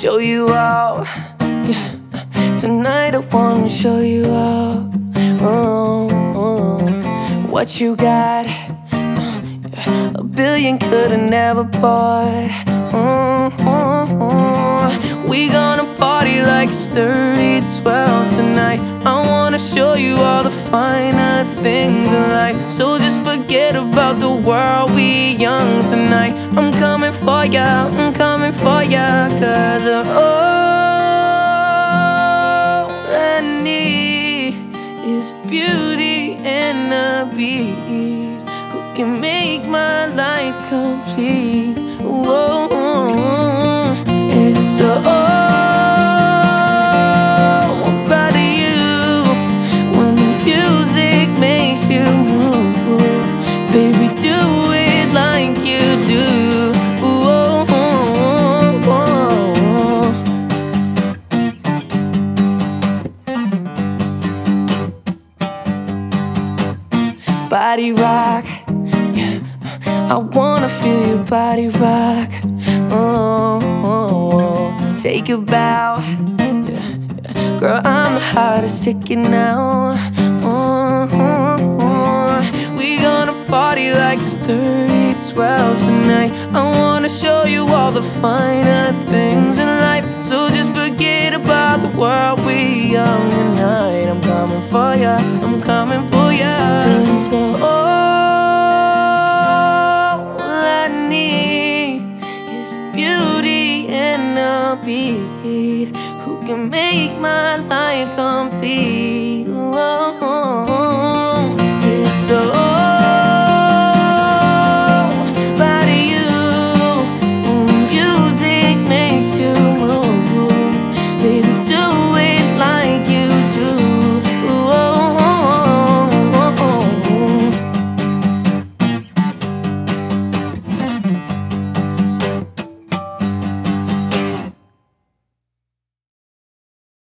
Show you out. Tonight I wanna show you out. Oh, what you got? A billion could've never bought. Oh, we gonna party like it's 30 12 tonight. Oh, Show you all the finer things in life. So just forget about the world, we young tonight. I'm coming for ya, I'm coming for ya, cause uh, all I need is beauty and a beat who can make my life complete. Body rock, yeah. Uh, I wanna feel your body rock. Oh, oh, oh. take a bow. Yeah. Girl, I'm the hottest ticket now. Oh, oh, oh. We gonna party like it's 30 12 tonight. I wanna show you all the finer things in life. So just forget about the world we young tonight. I'm coming for ya, I'm coming for ya. Who can make my life complete? Oh.